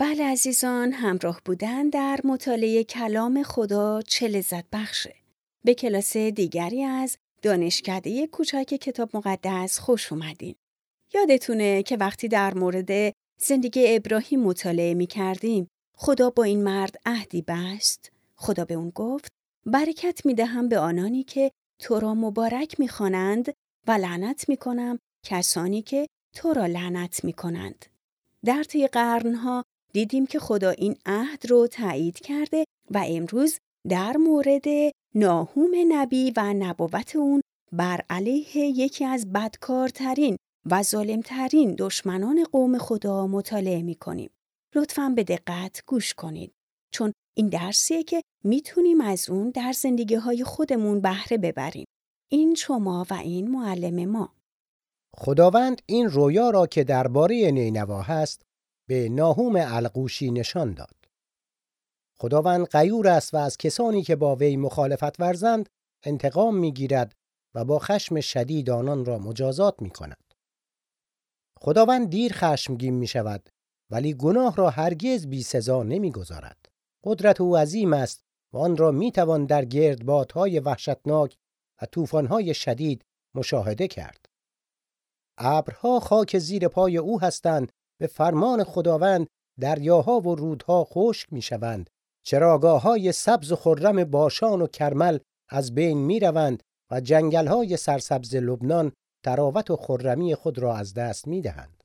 بله عزیزان همراه بودن در مطالعه کلام خدا چه لذت بخشه. به کلاس دیگری از دانشکده کوچک کتاب مقدس خوش اومدین. یادتونه که وقتی در مورد زندگی ابراهیم مطالعه می کردیم خدا با این مرد عهدی بست. خدا به اون گفت برکت می دهم به آنانی که تو را مبارک می خوانند و لعنت می کنم کسانی که تو را لعنت می کنند. در طی قرنها دیدیم که خدا این عهد رو تایید کرده و امروز در مورد ناهوم نبی و نبوت اون بر علیه یکی از بدکارترین و ظالمترین دشمنان قوم خدا مطالعه می کنیم. لطفاً به دقت گوش کنید. چون این درسیه که می‌تونیم از اون در زندگی های خودمون بهره ببریم. این شما و این معلم ما. خداوند این رویا را که درباره نینوا هست به ناهوم القوشی نشان داد. خداوند غیور است و از کسانی که با وی مخالفت ورزند انتقام می‌گیرد و با خشم شدید آنان را مجازات می کند. خداوند دیر خشمگین می شود ولی گناه را هرگز بی سزا نمی گذارد. قدرت او عظیم است و آن را می توان در گردبادهای وحشتناک و طوفانهای شدید مشاهده کرد. ابرها خاک زیر پای او هستند به فرمان خداوند دریاها و رودها خشک می شوند چراگاه سبز و خرم باشان و کرمل از بین می روند و جنگل های سرسبز لبنان تراوت و خرمی خود را از دست می دهند.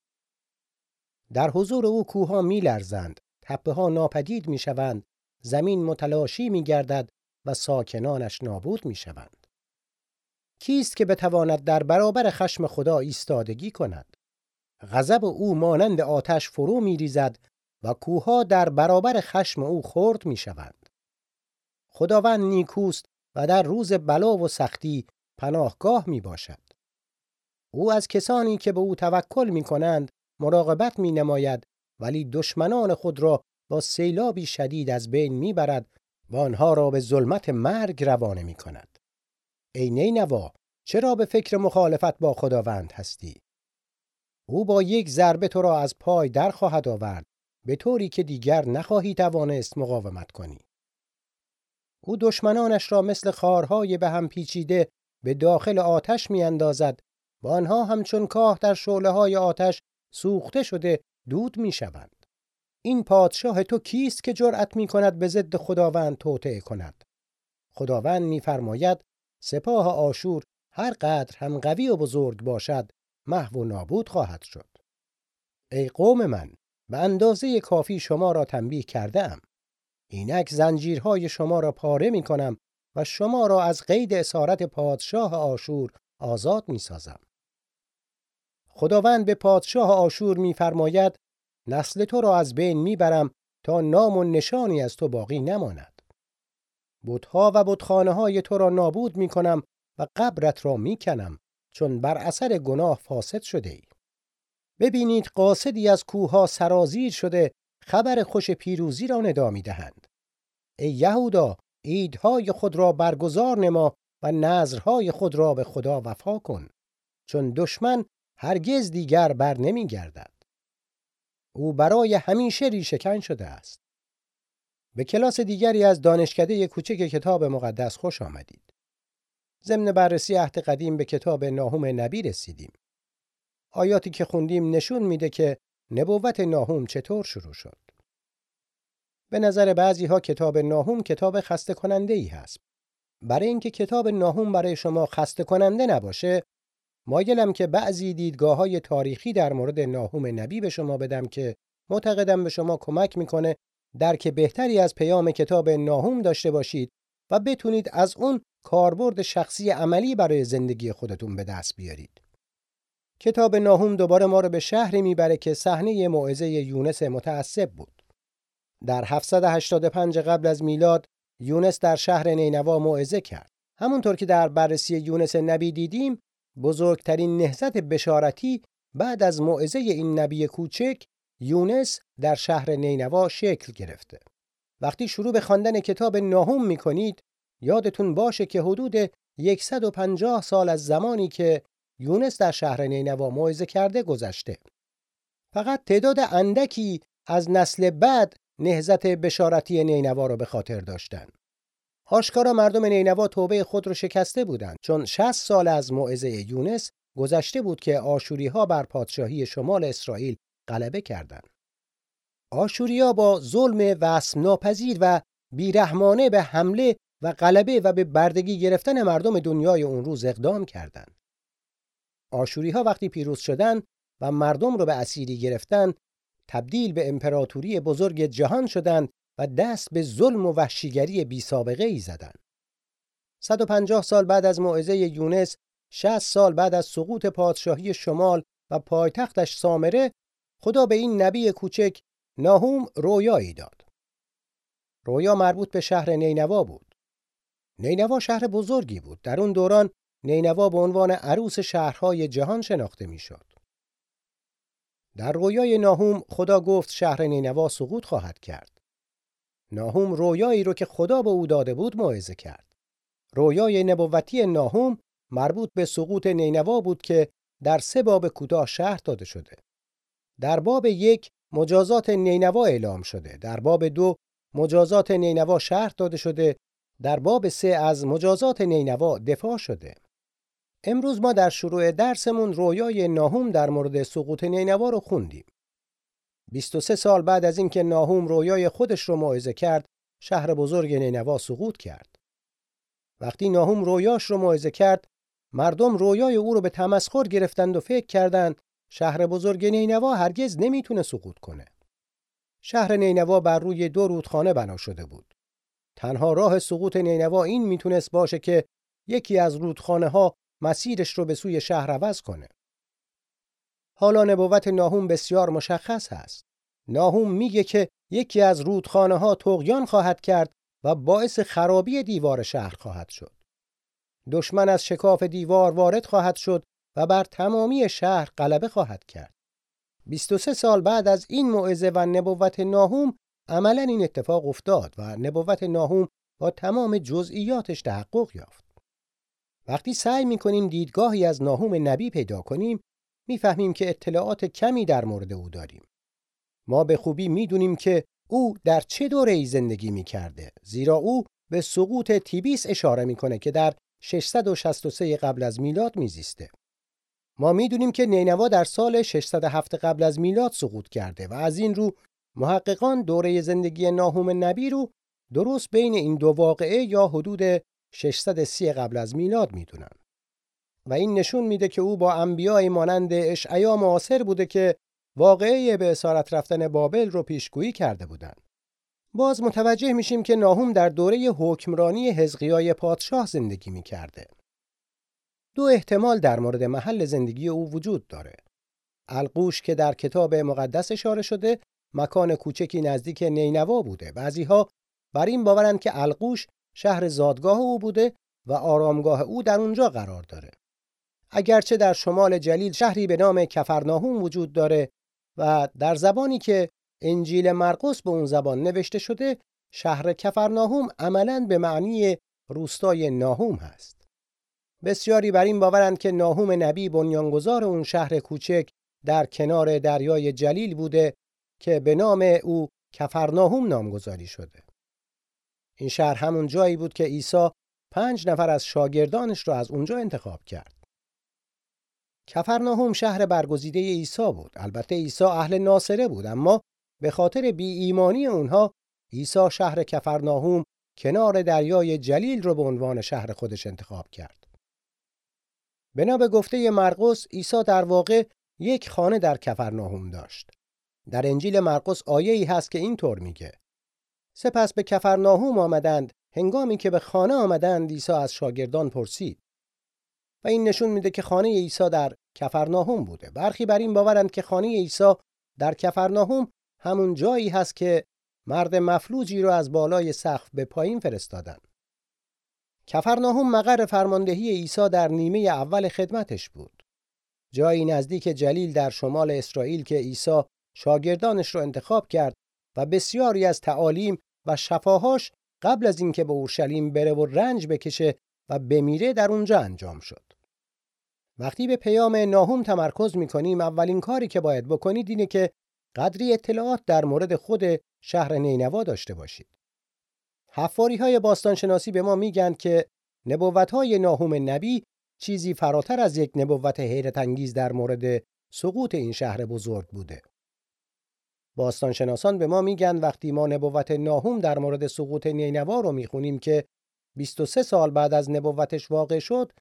در حضور او کوها می لرزند، تپه ها ناپدید می شوند، زمین متلاشی می گردد و ساکنانش نابود می شوند. کیست که بتواند در برابر خشم خدا ایستادگی کند؟ غضب او مانند آتش فرو می ریزد و کوها در برابر خشم او خرد می شوند. خداوند نیکوست و در روز بلا و سختی پناهگاه می باشد. او از کسانی که به او توکل می کنند مراقبت می نماید ولی دشمنان خود را با سیلابی شدید از بین می برد و آنها را به ظلمت مرگ روانه می کند. ای نینوا چرا به فکر مخالفت با خداوند هستی؟ او با یک ضربه تو را از پای در خواهد آورد به طوری که دیگر نخواهی توانست مقاومت کنی. او دشمنانش را مثل خارهای به هم پیچیده به داخل آتش می اندازد و آنها همچون کاه در شعله های آتش سوخته شده دود می شوند. این پادشاه تو کیست که جرأت می کند به ضد خداوند توطعه کند؟ خداوند میفرماید سپاه آشور هر قدر هم قوی و بزرگ باشد محو و نابود خواهد شد. ای قوم من به اندازه کافی شما را تنبیه کرده ام. اینک زنجیرهای شما را پاره می کنم و شما را از قید اسارت پادشاه آشور آزاد می سازم. خداوند به پادشاه آشور میفرماید نسل تو را از بین می‌برم تا نام و نشانی از تو باقی نماند. بتها و بتخانه های تو را نابود می کنم و قبرت را می کنم چون بر اثر گناه فاسد شده ای. ببینید قاصدی از کوها سرازیر شده خبر خوش پیروزی را ندا می دهند. ای یهودا عیدهای خود را برگزار نما و نظرهای خود را به خدا وفا کن چون دشمن هرگز دیگر بر نمی گردد. او برای همیشه ریشهکن شده است. به کلاس دیگری از دانشکده کوچک کتاب مقدس خوش آمدید. ضمن بررسی عهد قدیم به کتاب ناهوم نبی رسیدیم. آیاتی که خوندیم نشون میده که نبوت ناهوم چطور شروع شد. به نظر بعضی ها کتاب ناهوم کتاب خسته کننده ای هست. برای اینکه کتاب ناهوم برای شما خسته کننده نباشه، مایلم که بعضی دیدگاه های تاریخی در مورد ناهوم نبی به شما بدم که معتقدم به شما کمک می‌کنه درک بهتری از پیام کتاب ناهوم داشته باشید و بتونید از اون کاربرد شخصی عملی برای زندگی خودتون به دست بیارید. کتاب ناهوم دوباره ما رو به شهری می‌بره که صحنه موعظه یونس متعصب بود. در 785 قبل از میلاد یونس در شهر نینوا موعظه کرد. همونطور که در بررسی یونس نبی دیدیم، بزرگترین نهضت بشارتی بعد از موعظه این نبی کوچک یونس در شهر نینوا شکل گرفته. وقتی شروع به خواندن کتاب ناهوم می‌کنید یادتون باشه که حدود 150 سال از زمانی که یونس در شهر نینوا موعظه کرده گذشته. فقط تعداد اندکی از نسل بعد نهزت بشارتی نینوا را به خاطر داشتند. آشکارا مردم نینوا توبه خود را شکسته بودند چون 60 سال از موعظه یونس گذشته بود که آشوری ها بر پادشاهی شمال اسرائیل غلبه کردند. آشوریا با ظلم وسم ناپذیر و بیرحمانه به حمله و غلبه و به بردگی گرفتن مردم دنیای اون روز اقدام کردند. آشوری ها وقتی پیروز شدند و مردم رو به اسیری گرفتن تبدیل به امپراتوری بزرگ جهان شدند و دست به ظلم و وحشیگری بی سابقه ای زدند. 150 سال بعد از موعظه یونس 60 سال بعد از سقوط پادشاهی شمال و پایتختش سامره خدا به این نبی کوچک ناهوم رویایی داد. رویا مربوط به شهر نینوا بود. نینوا شهر بزرگی بود. در اون دوران نینوا به عنوان عروس شهرهای جهان شناخته می‌شد. در رویای ناهوم خدا گفت شهر نینوا سقوط خواهد کرد. ناهوم رویایی رو که خدا به او داده بود موعظه کرد. رویای نبوتی ناهوم مربوط به سقوط نینوا بود که در سه باب کوتاه شهر داده شده. در باب یک مجازات نینوا اعلام شده. در باب دو مجازات نینوا شهر داده شده. در باب سه از مجازات نینوا دفاع شده. امروز ما در شروع درسمون رویای ناهوم در مورد سقوط نینوا رو خوندیم. 23 سال بعد از اینکه ناهوم رویای خودش رو موعظه کرد، شهر بزرگ نینوا سقوط کرد. وقتی ناهوم رویاش رو موعظه کرد، مردم رویای او رو به تمسخر گرفتند و فکر کردند شهر بزرگ نینوا هرگز نمی‌تونه سقوط کنه. شهر نینوا بر روی دو رودخانه بنا شده بود. تنها راه سقوط نینوا این می‌تونست باشه که یکی از رودخانه ها مسیرش رو به سوی شهر عوض کنه. حالا نبوت ناهوم بسیار مشخص هست. ناهوم میگه که یکی از رودخانه ها تغیان خواهد کرد و باعث خرابی دیوار شهر خواهد شد. دشمن از شکاف دیوار وارد خواهد شد و بر تمامی شهر غلبه خواهد کرد. 23 سال بعد از این موعظه و نبوت ناهوم عملا این اتفاق افتاد و نبوت ناهوم با تمام جزئیاتش تحقق یافت. وقتی سعی می‌کنیم دیدگاهی از ناهوم نبی پیدا کنیم می‌فهمیم که اطلاعات کمی در مورد او داریم. ما به خوبی می‌دونیم که او در چه دوره ای زندگی می‌کرده زیرا او به سقوط تیبیس اشاره می‌کنه که در 663 قبل از میلاد میزیسته. ما می‌دونیم که نینوا در سال 607 قبل از میلاد سقوط کرده و از این رو محققان دوره زندگی ناهوم نبی رو درست بین این دو واقعه یا حدود 630 قبل از میلاد می‌دونن. و این نشون میده که او با انبیای مانند اشعیا معاصر بوده که واقعه به اسارت رفتن بابل رو پیشگویی کرده بودند. باز متوجه میشیم که ناهوم در دوره حکمرانی حزقیای پادشاه زندگی می‌کرده. دو احتمال در مورد محل زندگی او وجود داره. القوش که در کتاب مقدس اشاره شده مکان کوچکی نزدیک نینوا بوده. بعضیها بر این باورند که القوش شهر زادگاه او بوده و آرامگاه او در اونجا قرار داره. اگرچه در شمال جلیل شهری به نام کفرناهوم وجود داره و در زبانی که انجیل مرقس به اون زبان نوشته شده شهر کفرناهوم عملاً به معنی روستای ناهوم هست. بسیاری بر این باورند که ناهوم نبی بنیانگذار اون شهر کوچک در کنار دریای جلیل بوده که به نام او کفرناهوم نامگذاری شده. این شهر همون جایی بود که عیسی پنج نفر از شاگردانش را از اونجا انتخاب کرد. کفرناهوم شهر برگزیده عیسی بود. البته عیسی اهل ناصره بود اما به خاطر بی ایمانی اونها عیسی شهر کفرناهوم کنار دریای جلیل رو به عنوان شهر خودش انتخاب کرد. بنا به گفته مرقس عیسی در واقع یک خانه در کفرناهوم داشت. در انجیل مرقس آیه‌ای هست که اینطور میگه. سپس به کفرناهوم آمدند هنگامی که به خانه آمدند عیسی از شاگردان پرسید. و این نشون میده که خانه عیسی در کفرناهوم بوده. برخی بر این باورند که خانه عیسی در کفرناهوم همون جایی هست که مرد مفلوجی رو از بالای سقف به پایین فرستادن. کفرناهوم مقر فرماندهی عیسی در نیمه اول خدمتش بود. جایی نزدیک جلیل در شمال اسرائیل که عیسی شاگردانش رو انتخاب کرد و بسیاری از تعالیم و شفاهاش قبل از اینکه به اورشلیم بره و رنج بکشه و بمیره در اونجا انجام شد. وقتی به پیام ناهوم تمرکز می‌کنیم اولین کاری که باید بکنید اینه که قدری اطلاعات در مورد خود شهر نینوا داشته باشید. حفاری های باستانشناسی به ما میگن که نبوت های ناهوم نبی چیزی فراتر از یک نبوت حیرت انگیز در مورد سقوط این شهر بزرگ بوده. باستانشناسان به ما میگن وقتی ما نبوت ناهوم در مورد سقوط نینوا رو می‌خونیم که 23 سال بعد از نبوتش واقع شد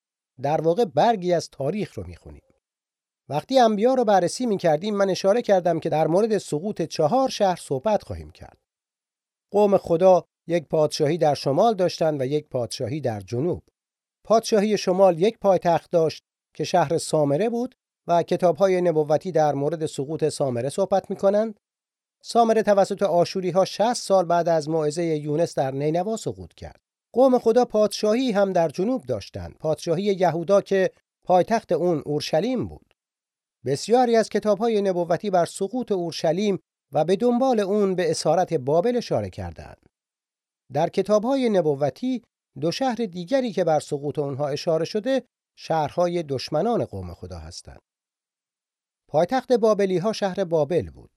در واقع برگی از تاریخ رو می‌خونیم. وقتی انبیا رو بررسی می‌کردیم من اشاره کردم که در مورد سقوط چهار شهر صحبت خواهیم کرد. قوم خدا یک پادشاهی در شمال داشتند و یک پادشاهی در جنوب. پادشاهی شمال یک پایتخت داشت که شهر سامره بود و کتابهای نبوتی در مورد سقوط سامره صحبت می‌کنند. سامره توسط آشوری ها 60 سال بعد از موعظه یونس در نینوا سقوط کرد. قوم خدا پادشاهی هم در جنوب داشتند. پادشاهی یهودا که پایتخت اون اورشلیم بود. بسیاری از کتابهای نبوتی بر سقوط اورشلیم و به دنبال اون به اسارت بابل اشاره کردند. در کتابهای نبوتی دو شهر دیگری که بر سقوط اونها اشاره شده شهرهای دشمنان قوم خدا هستند. پایتخت بابلی ها شهر بابل بود.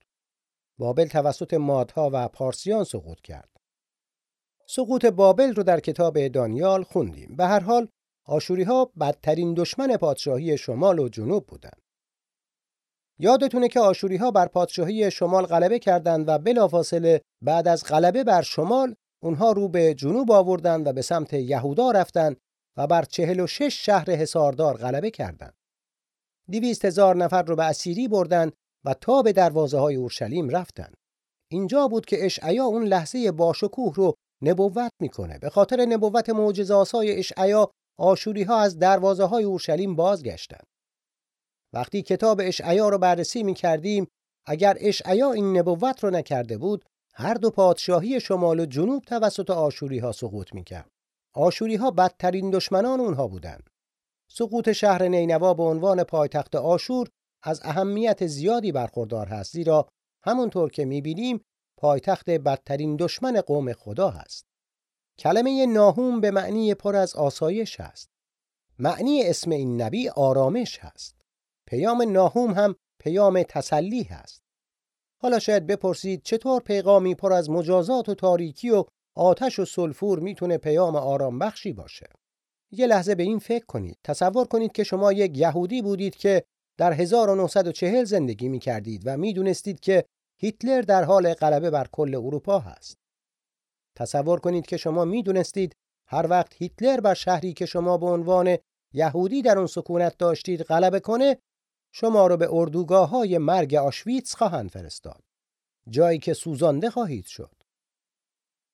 بابل توسط مادها و پارسیان سقوط کرد. سقوط بابل رو در کتاب دانیال خوندیم. به هر حال آشوری ها بدترین دشمن پادشاهی شمال و جنوب بودند. یادتونه که آشوری ها بر پادشاهی شمال غلبه کردند و بلافاصله بعد از غلبه بر شمال اونها رو به جنوب آوردند و به سمت یهودا رفتند و بر چهل و شش شهر حصاردار غلبه کردند. دویست هزار نفر رو به اسیری بردند و تا به دروازه های اورشلیم رفتند. اینجا بود که اشعیا اون لحظه باشکوه رو نبوت می‌کنه. به خاطر نبوت معجزه‌آسای اشعیا آشوری ها از دروازه های اورشلیم بازگشتند. وقتی کتاب اشعیا رو بررسی می کردیم اگر اشعیا این نبوت رو نکرده بود هر دو پادشاهی شمال و جنوب توسط آشوری ها سقوط می کرد. آشوری ها بدترین دشمنان اونها بودند. سقوط شهر نینوا به عنوان پایتخت آشور از اهمیت زیادی برخوردار هست زیرا همونطور که می‌بینیم پایتخت بدترین دشمن قوم خدا هست. کلمه ناهوم به معنی پر از آسایش است. معنی اسم این نبی آرامش هست. پیام ناهوم هم پیام تسلی هست. حالا شاید بپرسید چطور پیغامی پر از مجازات و تاریکی و آتش و سلفور می‌تونه پیام آرام بخشی باشه؟ یه لحظه به این فکر کنید. تصور کنید که شما یک یهودی بودید که در 1940 زندگی می کردید و می دونستید که هیتلر در حال غلبه بر کل اروپا هست. تصور کنید که شما می دونستید هر وقت هیتلر بر شهری که شما به عنوان یهودی در اون سکونت داشتید غلبه کنه شما رو به اردوگاه های مرگ آشویتس خواهند فرستاد. جایی که سوزانده خواهید شد.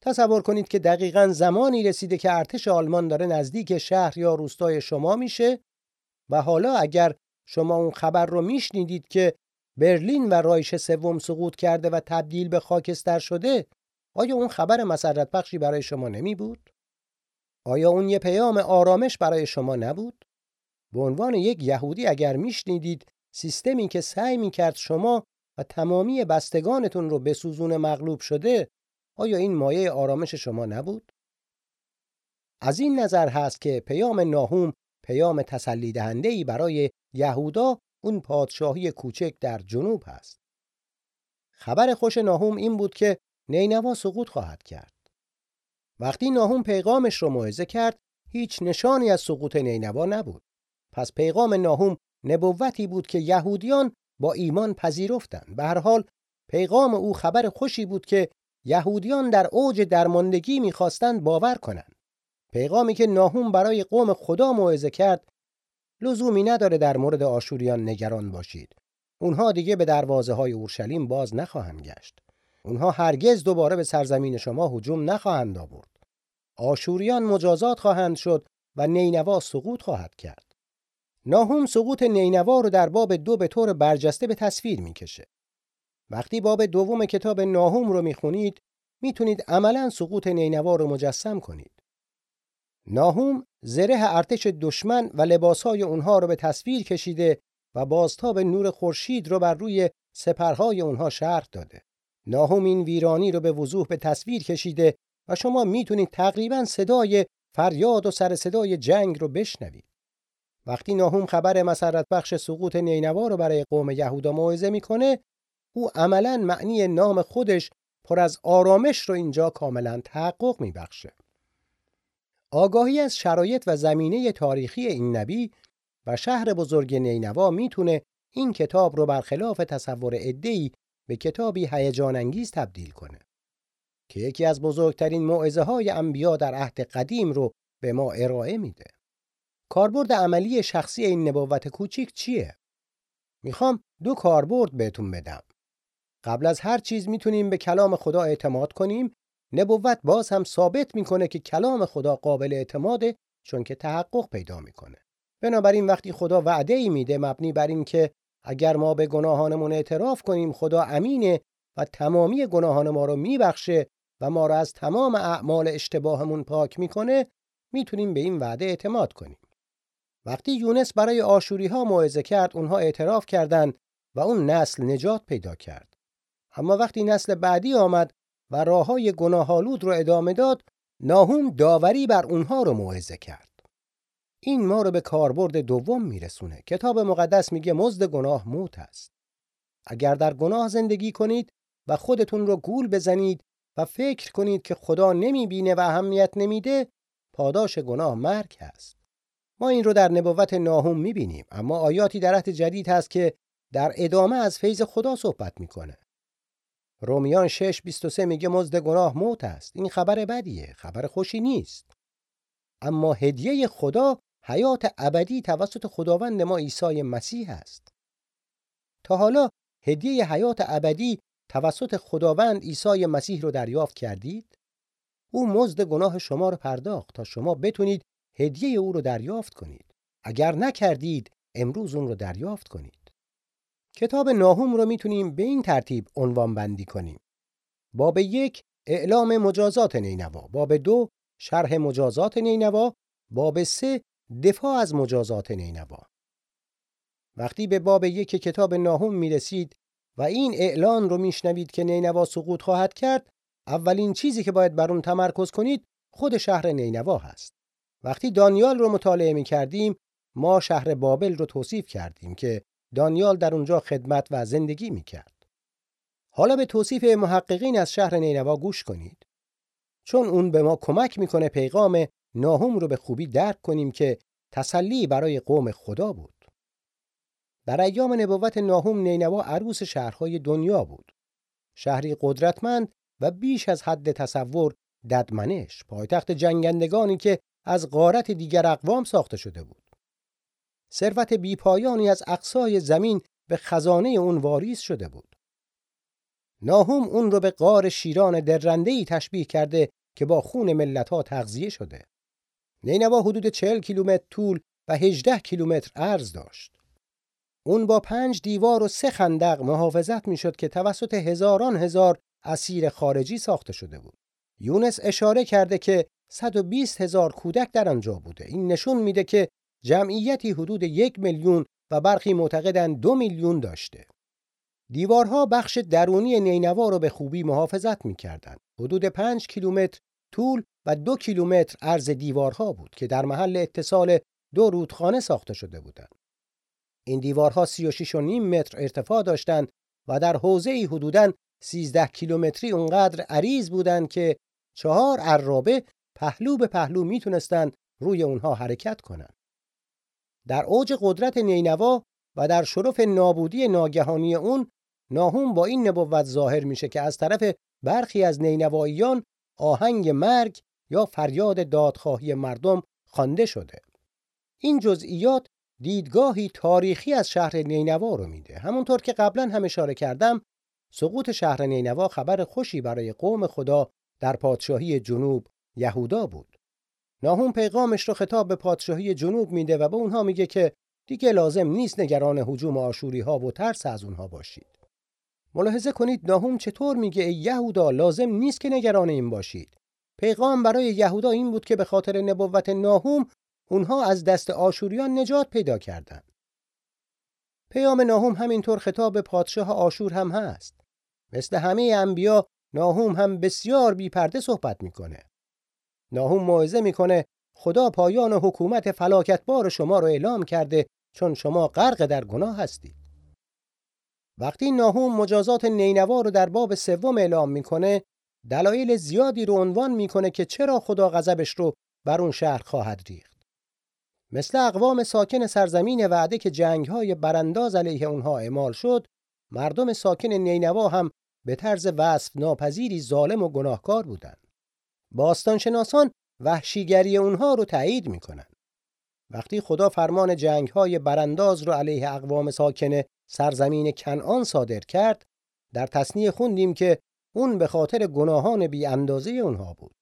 تصور کنید که دقیقا زمانی رسیده که ارتش آلمان داره نزدیک شهر یا روستای شما میشه و حالا اگر شما اون خبر رو میشنیدید که برلین و رایش سوم سقوط کرده و تبدیل به خاکستر شده آیا اون خبر مسرت بخشی برای شما نمی بود؟ آیا اون یه پیام آرامش برای شما نبود؟ به عنوان یک یهودی اگر میشنیدید سیستمی که سعی می‌کرد شما و تمامی بستگانتون رو بسوزون مغلوب شده آیا این مایه آرامش شما نبود؟ از این نظر هست که پیام ناهوم پیام تسلی دهنده برای یهودا اون پادشاهی کوچک در جنوب هست. خبر خوش ناهوم این بود که نینوا سقوط خواهد کرد. وقتی ناهوم پیغامش رو موعظه کرد، هیچ نشانی از سقوط نینوا نبود. پس پیغام ناهوم نبوتی بود که یهودیان با ایمان پذیرفتند. به هر حال پیغام او خبر خوشی بود که یهودیان در اوج درماندگی می‌خواستند باور کنند. پیغامی که ناهوم برای قوم خدا موعظه کرد لزومی نداره در مورد آشوریان نگران باشید. اونها دیگه به دروازه های اورشلیم باز نخواهند گشت. اونها هرگز دوباره به سرزمین شما هجوم نخواهند آورد. آشوریان مجازات خواهند شد و نینوا سقوط خواهد کرد. ناهوم سقوط نینوا رو در باب دو به طور برجسته به تصویر می‌کشه. وقتی باب دوم کتاب ناهوم رو می‌خونید می‌تونید عملا سقوط نینوا رو مجسم کنید. ناهوم زره ارتش دشمن و لباسهای اونها رو به تصویر کشیده و بازتاب نور خورشید رو بر روی سپرهای اونها شرح داده. ناهوم این ویرانی رو به وضوح به تصویر کشیده و شما می‌تونید تقریبا صدای فریاد و سر صدای جنگ رو بشنوید. وقتی ناهوم خبر مسرت بخش سقوط نینوا رو برای قوم یهودا موعظه می‌کنه او عملا معنی نام خودش پر از آرامش رو اینجا کاملا تحقق میبخشه. آگاهی از شرایط و زمینه تاریخی این نبی و شهر بزرگ نینوا می‌تونه این کتاب رو برخلاف تصور ادهی به کتابی هیجان انگیز تبدیل کنه که یکی از بزرگترین معزه های انبیا در عهد قدیم رو به ما ارائه میده. کاربرد عملی شخصی این نبوت کوچیک چیه؟ می‌خوام دو کاربرد بهتون بدم. قبل از هر چیز می‌تونیم به کلام خدا اعتماد کنیم. نبوت باز هم ثابت می‌کنه که کلام خدا قابل اعتماده چون که تحقق پیدا می‌کنه. بنابراین وقتی خدا وعده ای میده مبنی بر این که اگر ما به گناهانمون اعتراف کنیم خدا امینه و تمامی گناهان ما رو میبخشه و ما را از تمام اعمال اشتباهمون پاک می‌کنه می‌تونیم به این وعده اعتماد کنیم. وقتی یونس برای آشوری ها موعظه کرد اونها اعتراف کردند و اون نسل نجات پیدا کرد. اما وقتی نسل بعدی آمد و راه های گناهالود رو ادامه داد ناهوم داوری بر اونها رو موعظه کرد. این ما رو به کاربرد دوم میرسونه. کتاب مقدس میگه مزد گناه موت است. اگر در گناه زندگی کنید و خودتون رو گول بزنید و فکر کنید که خدا نمی‌بینه و اهمیت نمیده پاداش گناه مرگ است. ما این رو در نبوت ناهوم می‌بینیم اما آیاتی در عهد جدید هست که در ادامه از فیض خدا صحبت می‌کنه. رومیان 6:23 میگه مزد گناه موت است. این خبر بدیه، خبر خوشی نیست. اما هدیه خدا حیات ابدی توسط خداوند ما عیسی مسیح است. تا حالا هدیه حیات ابدی توسط خداوند عیسی مسیح رو دریافت کردید؟ او مزد گناه شما رو پرداخت تا شما بتونید هدیه او رو دریافت کنید. اگر نکردید امروز اون رو دریافت کنید. کتاب ناهوم رو می‌تونیم به این ترتیب عنوان بندی کنیم. باب یک اعلام مجازات نینوا، باب دو شرح مجازات نینوا، باب سه دفاع از مجازات نینوا. وقتی به باب یک کتاب ناهوم می‌رسید و این اعلان رو میشنوید که نینوا سقوط خواهد کرد، اولین چیزی که باید بر اون تمرکز کنید خود شهر نینوا هست. وقتی دانیال رو مطالعه می کردیم ما شهر بابل رو توصیف کردیم که دانیال در اونجا خدمت و زندگی می کرد. حالا به توصیف محققین از شهر نینوا گوش کنید. چون اون به ما کمک می‌کنه پیغام ناهوم رو به خوبی درک کنیم که تسلی برای قوم خدا بود. در ایام نبوت ناهوم نینوا عروس شهرهای دنیا بود. شهری قدرتمند و بیش از حد تصور ددمنش پایتخت جنگندگانی که از غارت دیگر اقوام ساخته شده بود. ثروت بیپایانی از اقصای زمین به خزانه اون واریز شده بود. ناهوم اون رو به غار شیران درندهی تشبیه کرده که با خون ملت ها تغذیه شده. نینوا حدود 40 کیلومتر طول و 18 کیلومتر عرض داشت. اون با پنج دیوار و سه خندق محافظت می‌شد که توسط هزاران هزار اسیر خارجی ساخته شده بود. یونس اشاره کرده که 120 هزار کودک در آنجا بوده. این نشون میده که جمعیتی حدود یک میلیون و برخی معتقدند دو میلیون داشته. دیوارها بخش درونی نینوا را به خوبی محافظت می‌کردند. حدود 5 کیلومتر طول و دو کیلومتر عرض دیوارها بود که در محل اتصال دو رودخانه ساخته شده بودند. این دیوارها 36 و نیم متر ارتفاع داشتند و در حوزه حدوداً 13 کیلومتری اونقدر عریض بودند که چهار عرابه پهلو به پهلو می‌تونستند روی اونها حرکت کنند. در اوج قدرت نینوا و در شرف نابودی ناگهانی اون ناهوم با این نبوت ظاهر میشه که از طرف برخی از نینواییان آهنگ مرگ یا فریاد دادخواهی مردم خوانده شده. این جزئیات دیدگاهی تاریخی از شهر نینوا رو میده. همونطور که قبلا هم اشاره کردم سقوط شهر نینوا خبر خوشی برای قوم خدا در پادشاهی جنوب یهودا بود. ناهوم پیغامش رو خطاب به پادشاهی جنوب میده و به اونها میگه که دیگه لازم نیست نگران هجوم آشوری ها و ترس از اونها باشید. ملاحظه کنید ناهوم چطور میگه ای یهودا لازم نیست که نگران این باشید. پیغام برای یهودا این بود که به خاطر نبوت ناهوم اونها از دست آشوریان نجات پیدا کردند. پیام ناهوم همینطور خطاب پادشاه آشور هم هست. مثل همه انبیا ناهوم هم بسیار بیپرده صحبت می‌کنه. ناهوم موعظه می‌کنه خدا پایان حکومت فلاکتبار شما رو اعلام کرده چون شما غرق در گناه هستید. وقتی ناهوم مجازات نینوا رو در باب سوم اعلام می‌کنه دلایل زیادی رو عنوان می‌کنه که چرا خدا غضبش رو بر اون شهر خواهد ریخت مثل اقوام ساکن سرزمین وعده که جنگهای برانداز علیه اونها اعمال شد مردم ساکن نینوا هم به طرز وصف ناپذیری ظالم و گناهکار بودند باستانشناسان وحشیگری اونها رو تایید می‌کنن. وقتی خدا فرمان جنگهای برانداز رو علیه اقوام ساکن سرزمین کنعان صادر کرد در تصنیه خوندیم که اون به خاطر گناهان بی اندازه اونها بود.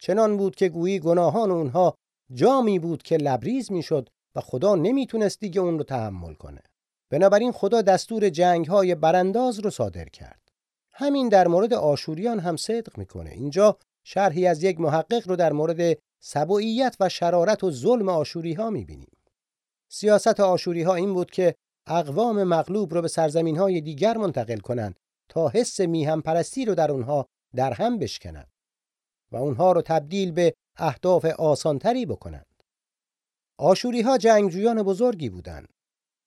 چنان بود که گویی گناهان اونها جامی بود که لبریز می‌شد و خدا نمی‌تونست دیگه اون رو تحمل کنه. بنابراین خدا دستور جنگ های برانداز رو صادر کرد. همین در مورد آشوریان هم صدق می‌کنه. اینجا شرحی از یک محقق رو در مورد سبوعیت و شرارت و ظلم آشوری ها می‌بینیم سیاست آشوری ها این بود که اقوام مغلوب رو به سرزمین های دیگر منتقل کنند تا حس میهم پرستی رو در اونها در هم بشکنند و اونها رو تبدیل به اهداف آسانتری بکنند. آشوری ها جنگجویان بزرگی بودند.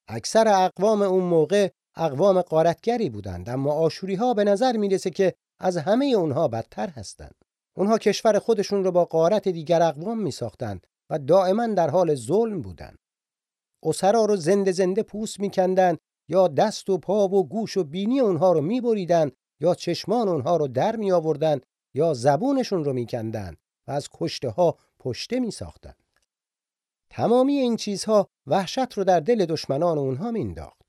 اکثر اقوام اون موقع اقوام قارتگری بودند اما آشوری ها به نظر می‌رسه که از همه اونها بدتر هستند. اونها کشور خودشون رو با قارت دیگر اقوام می ساختند و دائما در حال ظلم بودند. اسرا رو زنده زنده پوست میکندند یا دست و پا و گوش و بینی اونها رو میبریدند یا چشمان اونها رو در می آوردن یا زبونشون رو میکندند و از کشته ها پشته می ساختن. تمامی این چیزها وحشت رو در دل دشمنان اونها مینداخت.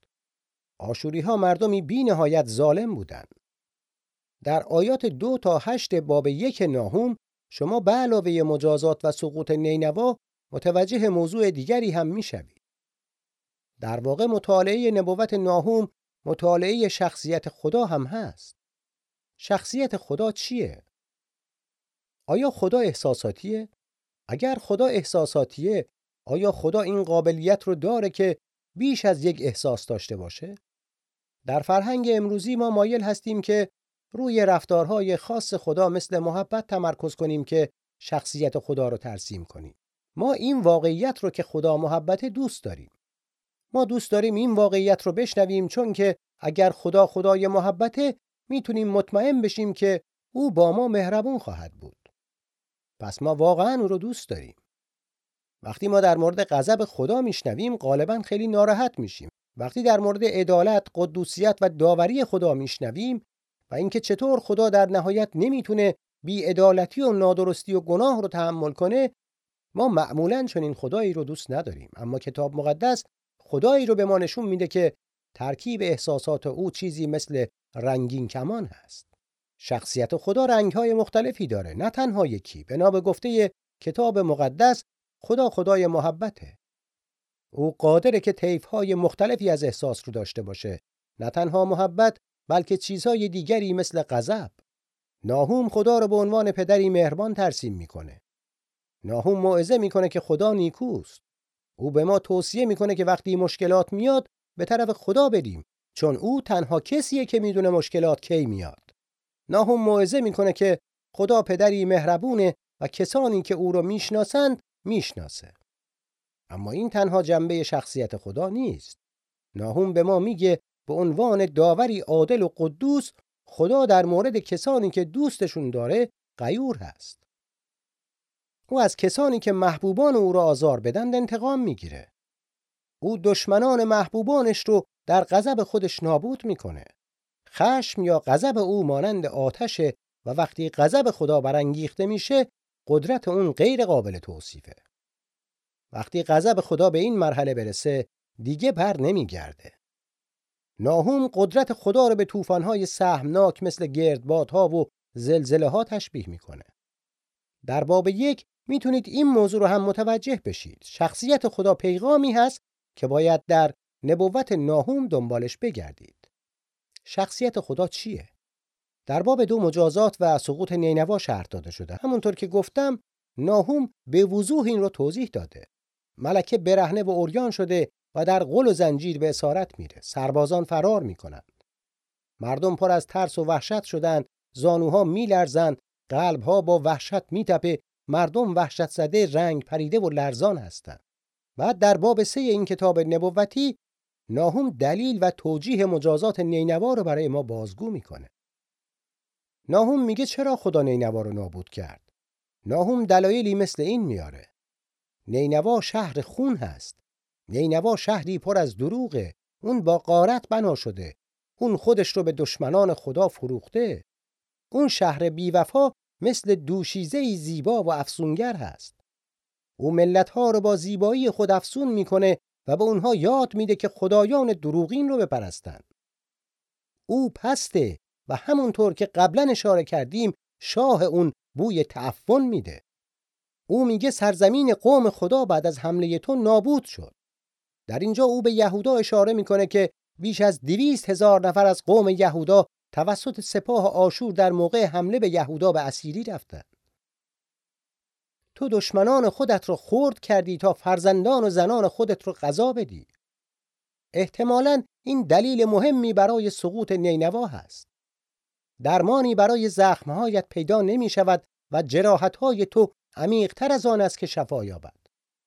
آشوری ها مردمی بی نهایت ظالم بودند. در آیات دو تا هشت باب یک ناهوم شما به علاوه مجازات و سقوط نینوا متوجه موضوع دیگری هم می‌شوید. در واقع مطالعه نبوت ناهوم مطالعه شخصیت خدا هم هست. شخصیت خدا چیه؟ آیا خدا احساساتیه؟ اگر خدا احساساتیه آیا خدا این قابلیت رو داره که بیش از یک احساس داشته باشه؟ در فرهنگ امروزی ما مایل هستیم که روی رفتارهای خاص خدا مثل محبت تمرکز کنیم که شخصیت خدا رو ترسیم کنیم. ما این واقعیت رو که خدا محبت دوست داریم. ما دوست داریم این واقعیت رو بشنویم چون که اگر خدا خدای محبته می‌تونیم مطمئن بشیم که او با ما مهربون خواهد بود. پس ما واقعا او رو دوست داریم. وقتی ما در مورد غضب خدا میشنویم غالبا خیلی ناراحت میشیم. وقتی در مورد عدالت، قدوسیت و داوری خدا میشنویم و اینکه چطور خدا در نهایت نمی‌تونه بیعدالتی و نادرستی و گناه رو تحمل کنه ما معمولا چنین خدایی رو دوست نداریم. اما کتاب مقدس خدایی رو به ما نشون میده که ترکیب احساسات او چیزی مثل رنگین کمان هست. شخصیت خدا رنگهای مختلفی داره نه تنها یکی. بنا به گفته کتاب مقدس خدا خدای محبته. او قادره که طیفهای مختلفی از احساس رو داشته باشه. نه تنها محبت بلکه چیزهای دیگری مثل غضب. ناهوم خدا رو به عنوان پدری مهربان ترسیم می‌کنه. ناهوم موعظه می‌کنه که خدا نیکوست. او به ما توصیه می‌کنه که وقتی مشکلات میاد به طرف خدا بریم چون او تنها کسیه که می‌دونه مشکلات کی میاد. ناهوم موعظه می‌کنه که خدا پدری مهربونه و کسانی که او رو می‌شناسند می‌شناسه. اما این تنها جنبه شخصیت خدا نیست. ناهوم به ما میگه به عنوان داوری عادل و قدوس خدا در مورد کسانی که دوستشون داره غیور هست. او از کسانی که محبوبان او را آزار بدند انتقام می‌گیره. او دشمنان محبوبانش رو در غضب خودش نابود می‌کنه. خشم یا غضب او مانند آتشه و وقتی غضب خدا برانگیخته میشه قدرت اون غیر قابل توصیفه. وقتی غضب خدا به این مرحله برسه دیگه بر نمیگرده. ناهوم قدرت خدا رو به طوفان‌های سهمناک مثل گردبادها و زلزله ها تشبیه می‌کنه. در باب یک می‌تونید این موضوع رو هم متوجه بشید. شخصیت خدا پیغامی هست که باید در نبوت ناهوم دنبالش بگردید. شخصیت خدا چیه؟ در باب دو مجازات و سقوط نینوا شرط داده شده. همونطور که گفتم ناهوم به وضوح این رو توضیح داده. ملکه برهنه و اوریان شده و در قل و زنجیر به اسارت میره سربازان فرار می‌کنند مردم پر از ترس و وحشت شدند زانوها میلرزند قلبها با وحشت میتپه مردم وحشت زده رنگ پریده و لرزان هستند بعد در باب سه این کتاب نبوتی ناهوم دلیل و توجیه مجازات نینوا رو برای ما بازگو می‌کنه. ناهوم میگه چرا خدا نینوا رو نابود کرد؟ ناهوم دلایلی مثل این میاره. نینوا شهر خون هست. نینوا شهری پر از دروغه. اون با قارت بنا شده. اون خودش رو به دشمنان خدا فروخته. اون شهر بیوفا مثل دوشیزه زیبا و افسونگر هست. او ملتها رو با زیبایی خود افسون می‌کنه و به اونها یاد میده که خدایان دروغین رو بپرستن. او پسته و همونطور که قبلا اشاره کردیم شاه اون بوی تعفن میده. او میگه سرزمین قوم خدا بعد از حمله تو نابود شد. در اینجا او به یهودا اشاره می‌کنه که بیش از دویست هزار نفر از قوم یهودا توسط سپاه آشور در موقع حمله به یهودا به اسیری رفتند. تو دشمنان خودت رو خرد کردی تا فرزندان و زنان خودت رو غذا بدی. احتمالاً این دلیل مهمی برای سقوط نینوا هست. درمانی برای زخمهایت پیدا نمی شود و جراحتهای تو عمیقتر از آن است که شفا یابد.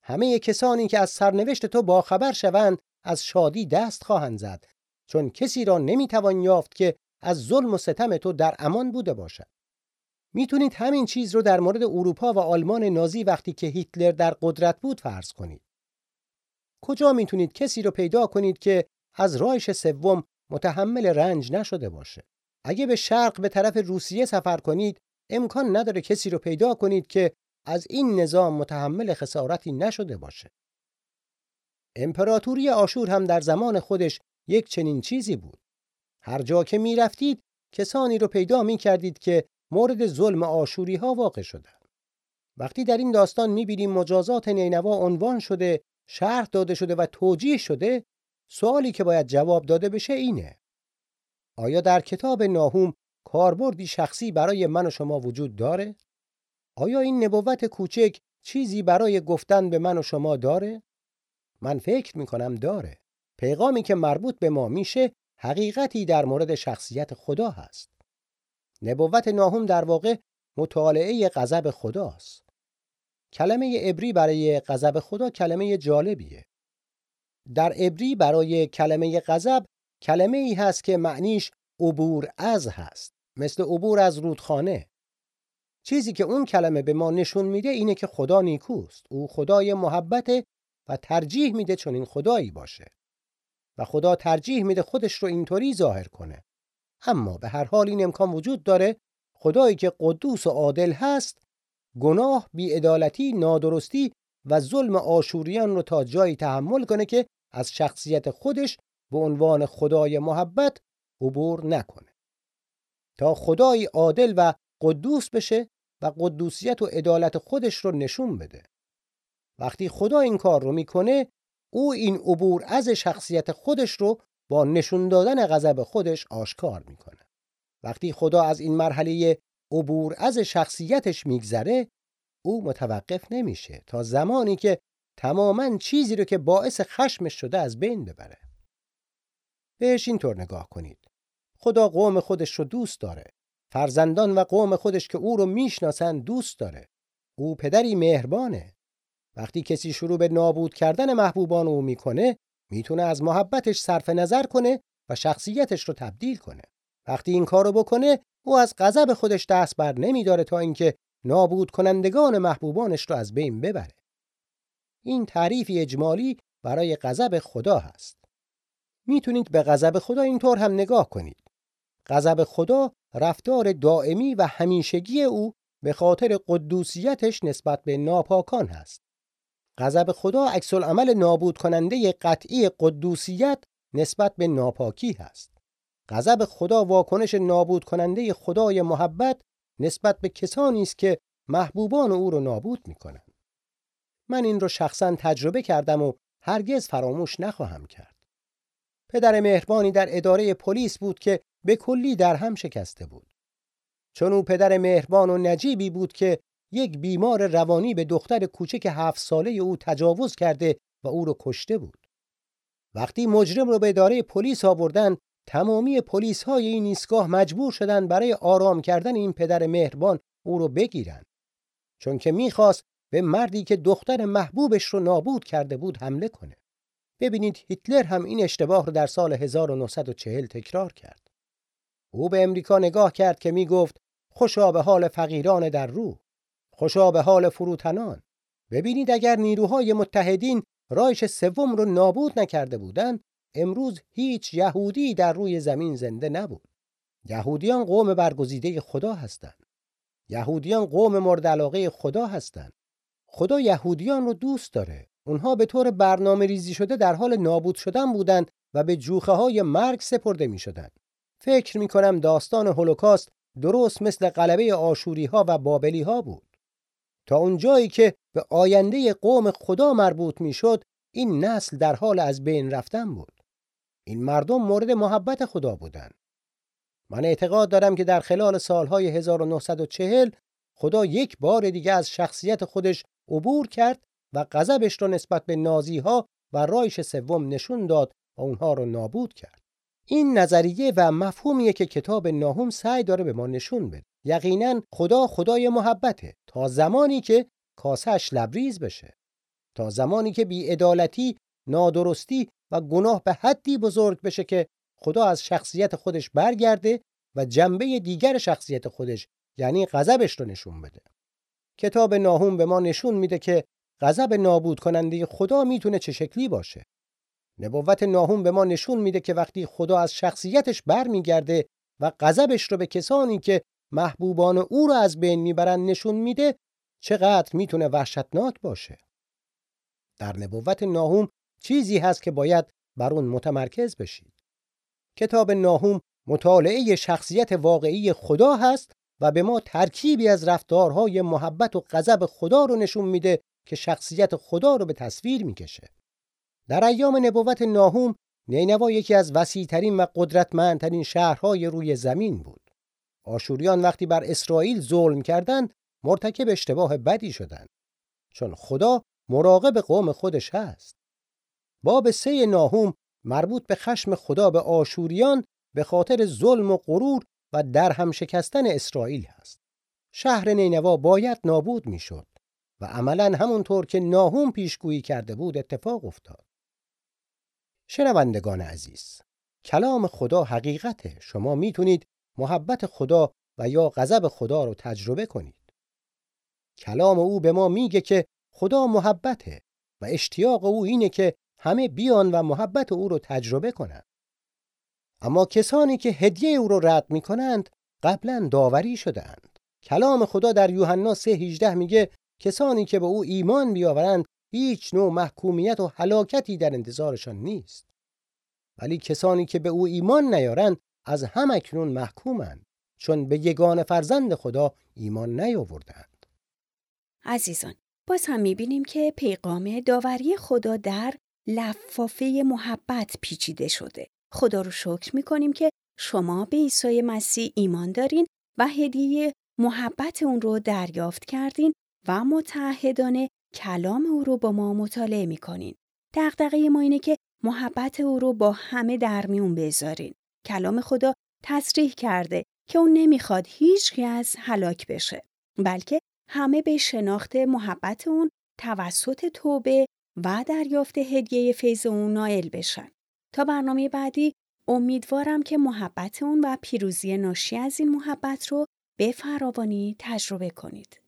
همه کسانی که از سرنوشت تو باخبر شوند از شادی دست خواهند زد چون کسی را نمی‌توان یافت که از ظلم و ستم تو در امان بوده باشد. می‌تونید همین چیز رو در مورد اروپا و آلمان نازی وقتی که هیتلر در قدرت بود فرض کنید. کجا می‌تونید کسی رو پیدا کنید که از رایش سوم متحمل رنج نشده باشه؟ اگه به شرق به طرف روسیه سفر کنید امکان نداره کسی رو پیدا کنید که از این نظام متحمل خسارتی نشده باشه. امپراتوری آشور هم در زمان خودش یک چنین چیزی بود. هر جا که می رفتید کسانی رو پیدا می کردید که مورد ظلم آشوری ها واقع شدند. وقتی در این داستان می بینیم مجازات نینوا عنوان شده، شرح داده شده و توجیه شده، سوالی که باید جواب داده بشه اینه. آیا در کتاب ناهوم کاربردی شخصی برای من و شما وجود داره؟ آیا این نبوت کوچک چیزی برای گفتن به من و شما داره؟ من فکر می کنم داره. پیغامی که مربوط به ما میشه حقیقتی در مورد شخصیت خدا هست. نبوت ناهوم در واقع مطالعه غضب خداست. کلمه عبری برای غضب خدا کلمه جالبیه. در عبری برای کلمه غضب کلمه ای هست که معنیش عبور از هست. مثل عبور از رودخانه. چیزی که اون کلمه به ما نشون میده اینه که خدا نیکوست. او خدای محبت و ترجیح میده چون این خدایی باشه. و خدا ترجیح میده خودش رو اینطوری ظاهر کنه. اما به هر حال این امکان وجود داره خدایی که قدوس و عادل هست گناه، بیعدالتی، نادرستی و ظلم آشوریان رو تا جایی تحمل کنه که از شخصیت خودش به عنوان خدای محبت عبور نکنه. تا خدای عادل و قدوس بشه و قدوسیت و عدالت خودش رو نشون بده. وقتی خدا این کار رو می‌کنه او این عبور از شخصیت خودش رو با نشون دادن غضب خودش آشکار می‌کنه. وقتی خدا از این مرحله عبور از شخصیتش میگذره او متوقف نمیشه تا زمانی که تماما چیزی رو که باعث خشمش شده از بین ببره. بهش اینطور نگاه کنید. خدا قوم خودش رو دوست داره. فرزندان و قوم خودش که او رو می‌شناسن دوست داره. او پدری مهربانه. وقتی کسی شروع به نابود کردن محبوبان او می‌کنه می‌تونه از محبتش صرف نظر کنه و شخصیتش رو تبدیل کنه. وقتی این کارو بکنه او از غضب خودش دست بر نمیداره تا اینکه نابود کنندگان محبوبانش رو از بین ببره. این تعریفی اجمالی برای غضب خدا هست. می‌تونید به غضب خدا اینطور هم نگاه کنید. غضب خدا رفتار دائمی و همیشگی او به خاطر قدوسیتش نسبت به ناپاکان هست. غضب خدا عکس عمل نابود کننده قطعی قدوسیت نسبت به ناپاکی هست. غضب خدا واکنش نابود کننده خدای محبت نسبت به کسانی است که محبوبان او رو نابود می‌کنند. من این رو شخصا تجربه کردم و هرگز فراموش نخواهم کرد. پدر مهربانی در اداره پلیس بود که به کلی در هم شکسته بود. چون او پدر مهربان و نجیبی بود که یک بیمار روانی به دختر کوچک هفت ساله او تجاوز کرده و او رو کشته بود. وقتی مجرم رو به اداره پلیس آوردن تمامی پلیس های این ایستگاه مجبور شدن برای آرام کردن این پدر مهربان او رو بگیرن چون که می‌خواست به مردی که دختر محبوبش رو نابود کرده بود حمله کنه. ببینید هیتلر هم این اشتباه رو در سال 1940 تکرار کرد. او به امریکا نگاه کرد که می گفت خوشا به حال فقیران در رو. خوشا به حال فروتنان. ببینید اگر نیروهای متحدین رایش سوم رو نابود نکرده بودند امروز هیچ یهودی در روی زمین زنده نبود. یهودیان قوم برگزیده خدا هستند. یهودیان قوم مورد علاقه خدا هستند. خدا یهودیان رو دوست داره. اونها به طور برنامه ریزی شده در حال نابود شدن بودند و به جوخه های مرگ سپرده می شدن. فکر می کنم داستان هولوکاست درست مثل غلبه آشوری ها و بابلی ها بود. تا اونجایی که به آینده قوم خدا مربوط می شد این نسل در حال از بین رفتن بود. این مردم مورد محبت خدا بودند. من اعتقاد دارم که در خلال سالهای 1940 خدا یک بار دیگه از شخصیت خودش عبور کرد و غضبش را نسبت به نازی ها و رایش سوم نشون داد و اونها رو نابود کرد. این نظریه و مفهومیه که کتاب ناهوم سعی داره به ما نشون بده. یقینا خدا خدای محبته تا زمانی که کاسهش لبریز بشه. تا زمانی که بیعدالتی، نادرستی و گناه به حدی بزرگ بشه که خدا از شخصیت خودش برگرده و جنبه دیگر شخصیت خودش یعنی غضبش رو نشون بده. کتاب ناهوم به ما نشون میده که غضب نابود کننده خدا می‌تونه چه شکلی باشه. نبوت ناهوم به ما نشون میده که وقتی خدا از شخصیتش برمیگرده و غضبش رو به کسانی که محبوبان او رو از بین می‌برن نشون میده چقدر می‌تونه وحشتناک باشه. در نبوت ناهوم چیزی هست که باید بر اون متمرکز بشید. کتاب ناهوم مطالعه شخصیت واقعی خدا هست و به ما ترکیبی از رفتارهای محبت و غضب خدا رو نشون میده که شخصیت خدا رو به تصویر می‌کشه. در ایام نبوت ناهوم نینوا یکی از وسیعترین و قدرتمندترین شهرهای روی زمین بود. آشوریان وقتی بر اسرائیل ظلم کردند مرتکب اشتباه بدی شدند چون خدا مراقب قوم خودش هست. باب سه ناهوم مربوط به خشم خدا به آشوریان به خاطر ظلم و غرور و در هم شکستن اسرائیل هست. شهر نینوا باید نابود می‌شد و عملا همونطور که ناهوم پیشگویی کرده بود اتفاق افتاد. شنوندگان عزیز کلام خدا حقیقته. شما می‌تونید محبت خدا و یا غضب خدا رو تجربه کنید. کلام او به ما میگه که خدا محبته و اشتیاق او اینه که همه بیان و محبت او رو تجربه کنند. اما کسانی که هدیه او رو رد می‌کنند قبلا داوری شدهاند. کلام خدا در یوحنا 3:18 میگه کسانی که به او ایمان بیاورند هیچ نوع محکومیت و هلاکتی در انتظارشان نیست. ولی کسانی که به او ایمان نیارند از هم اکنون محکومند چون به یگان فرزند خدا ایمان نیاوردند عزیزان باز هم می‌بینیم که پیغام داوری خدا در لفافه محبت پیچیده شده. خدا رو شکر می‌کنیم که شما به عیسی مسیح ایمان دارین و هدیه محبت اون رو دریافت کردین و متعهدانه کلام او رو با ما مطالعه می‌کنین. دغدغه ما اینه که محبت او رو با همه در میون بذارین. کلام خدا تصریح کرده که اون نمی‌خواد هیچ از هلاک بشه بلکه همه به شناخت محبت اون توسط توبه و دریافت هدیه فیض اون نائل بشن. تا برنامه بعدی امیدوارم که محبت اون و پیروزی ناشی از این محبت رو به فراوانی تجربه کنید.